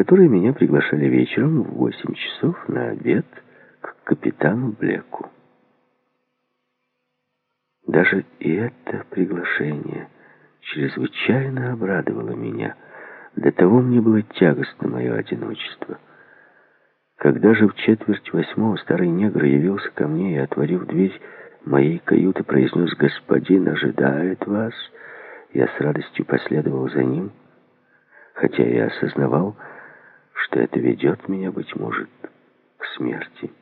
которые меня приглашали вечером в восемь часов на обед к капитану Блеку. Даже и это приглашение чрезвычайно обрадовало меня. До того мне было тягостно мое одиночество. Когда же в четверть восьмого старый негр явился ко мне и, отворив дверь моей каюты, произнес «Господин ожидает вас», я с радостью последовал за ним, хотя я осознавал, что это ведет меня, быть может, к смерти.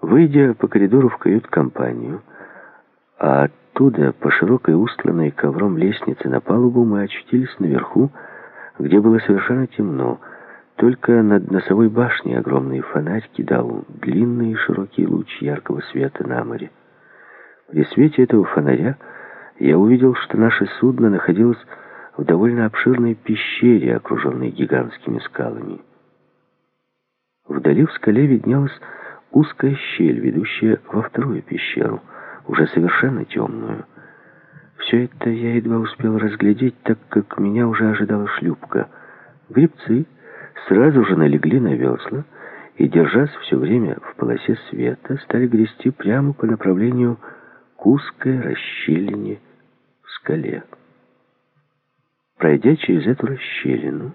Выйдя по коридору в кают-компанию, а оттуда по широкой устланной ковром лестнице на палубу мы очутились наверху, где было совершенно темно. Только над носовой башней огромный фонарь кидал длинный и широкий луч яркого света на море. При свете этого фонаря я увидел, что наше судно находилось в довольно обширной пещере, окруженной гигантскими скалами. Вдали в скале виднелась узкая щель, ведущая во вторую пещеру, уже совершенно темную. Все это я едва успел разглядеть, так как меня уже ожидала шлюпка. Гребцы сразу же налегли на весла и, держась все время в полосе света, стали грести прямо по направлению к узкой расщелине в скале. Пройдя через эту расщелину,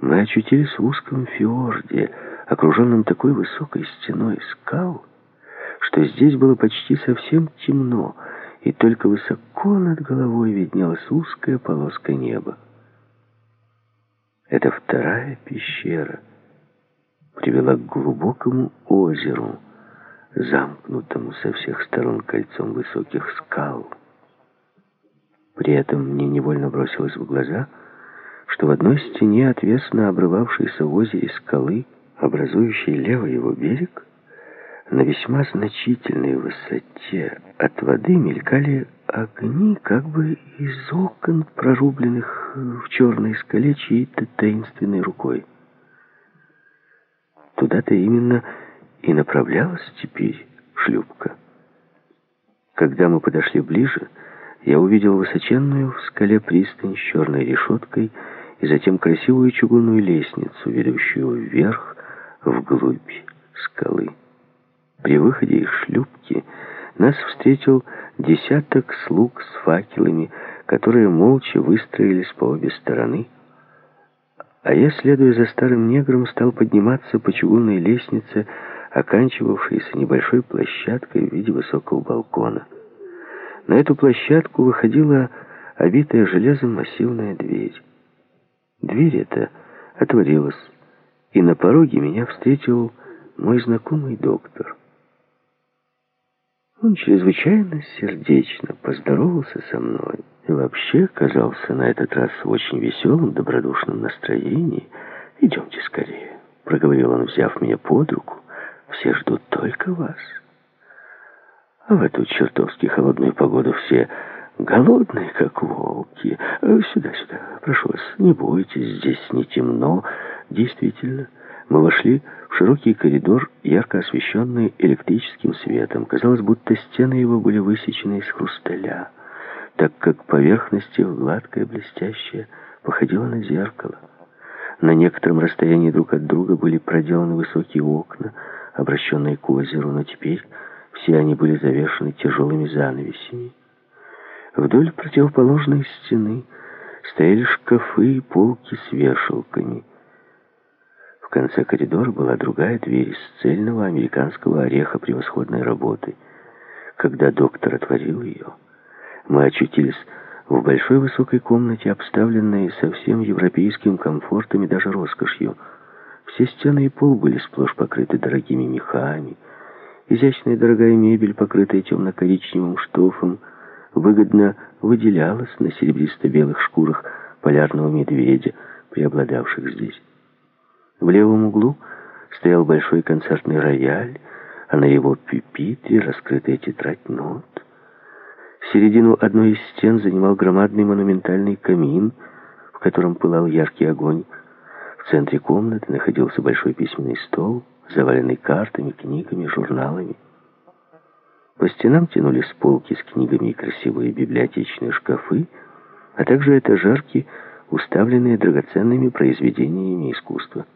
мы очутились в узком фьорде, окруженном такой высокой стеной скал, что здесь было почти совсем темно, и только высоко над головой виднелась узкая полоска неба. Эта вторая пещера привела к глубокому озеру, замкнутому со всех сторон кольцом высоких скал. При этом мне невольно бросилось в глаза, что в одной стене, отвесно обрывавшейся в озере скалы, образующий левый его берег, на весьма значительной высоте от воды мелькали огни, как бы из окон, прорубленных в черной скале чьей-то таинственной рукой. Туда-то именно и направлялась теперь шлюпка. Когда мы подошли ближе, я увидел высоченную в скале пристань с черной решеткой и затем красивую чугунную лестницу, ведущую вверх вглубь скалы. При выходе из шлюпки нас встретил десяток слуг с факелами, которые молча выстроились по обе стороны, а я, следуя за старым негром, стал подниматься по чугунной лестнице, оканчивавшейся небольшой площадкой в виде высокого балкона. На эту площадку выходила обитая железом массивная дверь. Дверь эта отворилась, и на пороге меня встретил мой знакомый доктор. Он чрезвычайно сердечно поздоровался со мной и вообще казался на этот раз в очень веселом, добродушном настроении. «Идемте скорее», — проговорил он, взяв меня под руку. «Все ждут только вас». А в эту чертовски холодную погоду все голодные, как волки. Сюда, сюда, прошу вас, не бойтесь, здесь не темно, Действительно, мы вошли в широкий коридор, ярко освещенный электрическим светом. Казалось, будто стены его были высечены из хрусталя, так как поверхность их гладкая, блестящая, походила на зеркало. На некотором расстоянии друг от друга были проделаны высокие окна, обращенные к озеру, но теперь все они были завешены тяжелыми занавесями. Вдоль противоположной стены стояли шкафы и полки с вешалками — в конце коридора была другая дверь из цельного американского ореха превосходной работы. Когда доктор отворил ее, мы очутились в большой высокой комнате, обставленной совсем европейским комфортом и даже роскошью. Все стены и пол были сплошь покрыты дорогими мехами. Изящная дорогая мебель, покрытая темно-коричневым штофом, выгодно выделялась на серебристо-белых шкурах полярного медведя, преобладавших здесь. В левом углу стоял большой концертный рояль, а на его пюпитре раскрытая тетрадь нот. Середину одной из стен занимал громадный монументальный камин, в котором пылал яркий огонь. В центре комнаты находился большой письменный стол, заваленный картами, книгами, журналами. По стенам тянулись полки с книгами и красивые библиотечные шкафы, а также этажерки уставленные драгоценными произведениями искусства.